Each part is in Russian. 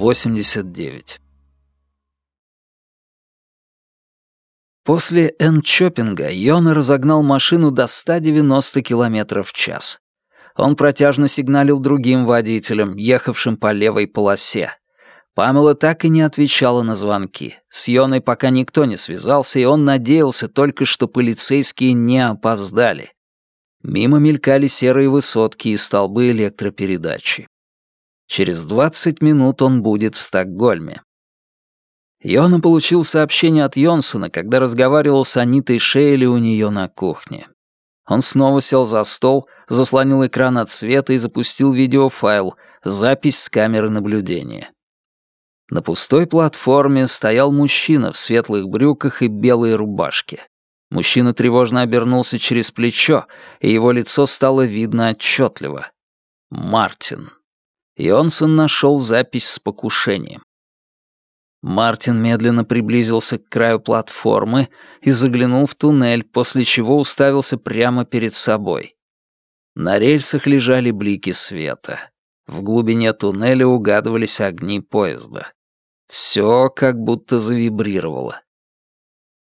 89. После энчопинга Йона разогнал машину до 190 км в час. Он протяжно сигналил другим водителям, ехавшим по левой полосе. Памела так и не отвечала на звонки. С Йоной пока никто не связался, и он надеялся только, что полицейские не опоздали. Мимо мелькали серые высотки и столбы электропередачи. Через 20 минут он будет в Стокгольме. Йона получил сообщение от Йонсона, когда разговаривал с Анитой Шейли у нее на кухне. Он снова сел за стол, заслонил экран от света и запустил видеофайл, запись с камеры наблюдения. На пустой платформе стоял мужчина в светлых брюках и белой рубашке. Мужчина тревожно обернулся через плечо, и его лицо стало видно отчетливо. Мартин. Йонсон нашел запись с покушением. Мартин медленно приблизился к краю платформы и заглянул в туннель, после чего уставился прямо перед собой. На рельсах лежали блики света. В глубине туннеля угадывались огни поезда. Все как будто завибрировало.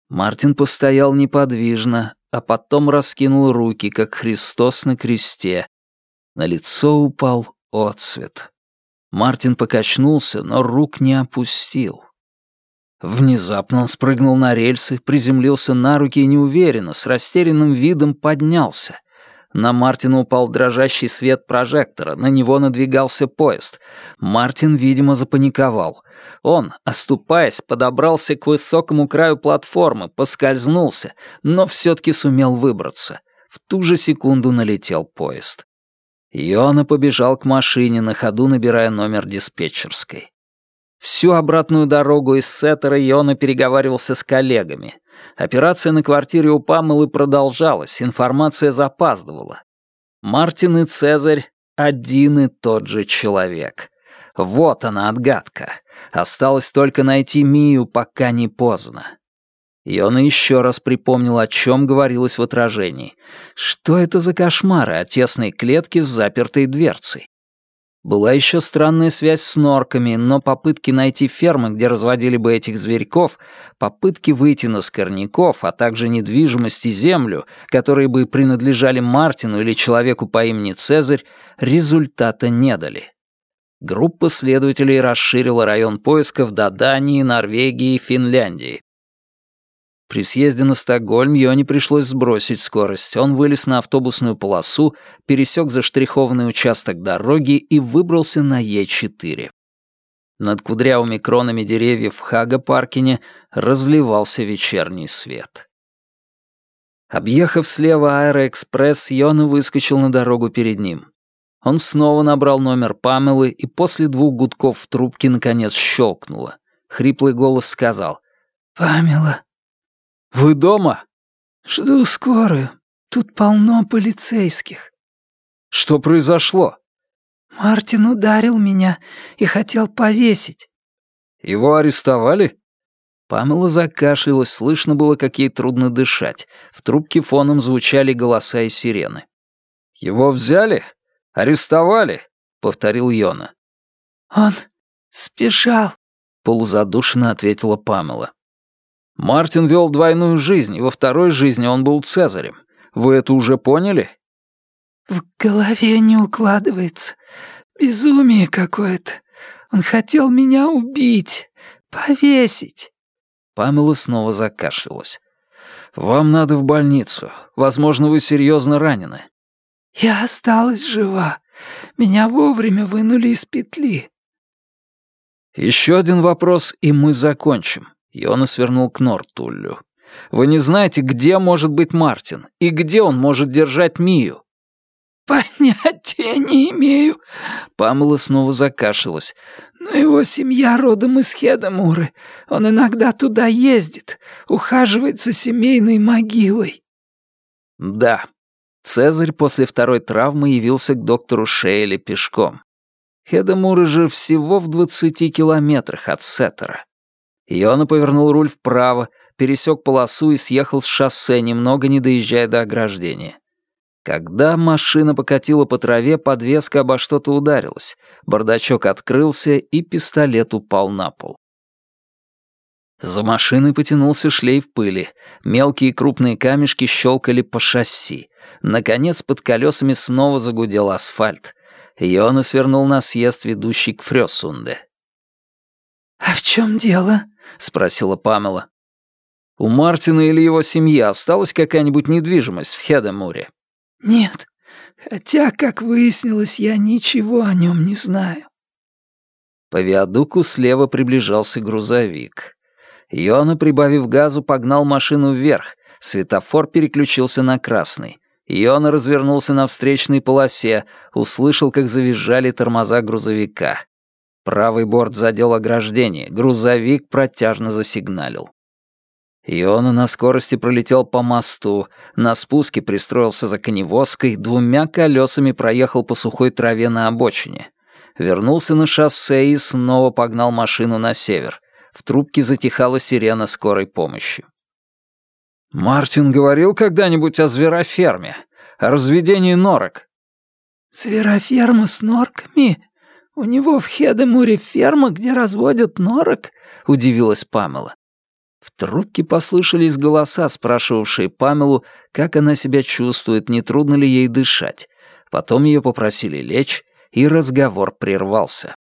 Мартин постоял неподвижно, а потом раскинул руки, как Христос на кресте. На лицо упал отсвет. Мартин покачнулся, но рук не опустил. Внезапно он спрыгнул на рельсы, приземлился на руки и неуверенно, с растерянным видом поднялся. На Мартина упал дрожащий свет прожектора, на него надвигался поезд. Мартин, видимо, запаниковал. Он, оступаясь, подобрался к высокому краю платформы, поскользнулся, но все-таки сумел выбраться. В ту же секунду налетел поезд. Йона побежал к машине, на ходу набирая номер диспетчерской. Всю обратную дорогу из Сеттера Йона переговаривался с коллегами. Операция на квартире у Памелы продолжалась, информация запаздывала. Мартин и Цезарь — один и тот же человек. Вот она, отгадка. Осталось только найти Мию, пока не поздно. Йона еще раз припомнил, о чем говорилось в отражении. Что это за кошмары о тесной клетке с запертой дверцей? Была еще странная связь с норками, но попытки найти фермы, где разводили бы этих зверьков, попытки выйти на скорняков, а также недвижимость и землю, которые бы принадлежали Мартину или человеку по имени Цезарь, результата не дали. Группа следователей расширила район поисков до Дании, Норвегии и Финляндии. При съезде на Стокгольм Йоне пришлось сбросить скорость. Он вылез на автобусную полосу, пересек заштрихованный участок дороги и выбрался на Е4. Над кудрявыми кронами деревьев в Хага-Паркине разливался вечерний свет. Объехав слева Аэроэкспресс, Йона выскочил на дорогу перед ним. Он снова набрал номер Памелы, и после двух гудков в трубке наконец щелкнуло. Хриплый голос сказал «Памела, «Вы дома?» «Жду скорую. Тут полно полицейских». «Что произошло?» «Мартин ударил меня и хотел повесить». «Его арестовали?» Памела закашлялась, слышно было, как ей трудно дышать. В трубке фоном звучали голоса и сирены. «Его взяли? Арестовали?» — повторил Йона. «Он спешал», — полузадушенно ответила Памела. Мартин вел двойную жизнь, и во второй жизни он был Цезарем. Вы это уже поняли?» «В голове не укладывается. Безумие какое-то. Он хотел меня убить, повесить». Памела снова закашлялась. «Вам надо в больницу. Возможно, вы серьезно ранены». «Я осталась жива. Меня вовремя вынули из петли». «Еще один вопрос, и мы закончим. Йона свернул к Нортуллю. «Вы не знаете, где может быть Мартин и где он может держать Мию?» «Понятия не имею». Памела снова закашилась. «Но его семья родом из Хедамуры. Он иногда туда ездит, ухаживает за семейной могилой». «Да». Цезарь после второй травмы явился к доктору Шейли пешком. Хедамуры же всего в двадцати километрах от Сеттера. Йона повернул руль вправо, пересек полосу и съехал с шоссе, немного не доезжая до ограждения. Когда машина покатила по траве, подвеска обо что-то ударилась. Бардачок открылся, и пистолет упал на пол. За машиной потянулся шлейф пыли. Мелкие и крупные камешки щелкали по шасси. Наконец, под колесами снова загудел асфальт. Йона свернул на съезд, ведущий к Фрёсунде. «А в чем дело?» — спросила Памела. «У Мартина или его семьи осталась какая-нибудь недвижимость в Хедемуре?» «Нет, хотя, как выяснилось, я ничего о нем не знаю». По виадуку слева приближался грузовик. Йона, прибавив газу, погнал машину вверх. Светофор переключился на красный. Йона развернулся на встречной полосе, услышал, как завизжали тормоза грузовика. Правый борт задел ограждение, грузовик протяжно засигналил. Иона на скорости пролетел по мосту, на спуске пристроился за коневозкой, двумя колесами проехал по сухой траве на обочине. Вернулся на шоссе и снова погнал машину на север. В трубке затихала сирена скорой помощи. «Мартин говорил когда-нибудь о звероферме? О разведении норок?» «Звероферма с норками? У него в Хедемуре ферма, где разводят норок?» — удивилась Памела. В трубке послышались голоса, спрашивавшие Памелу, как она себя чувствует, не трудно ли ей дышать. Потом ее попросили лечь, и разговор прервался.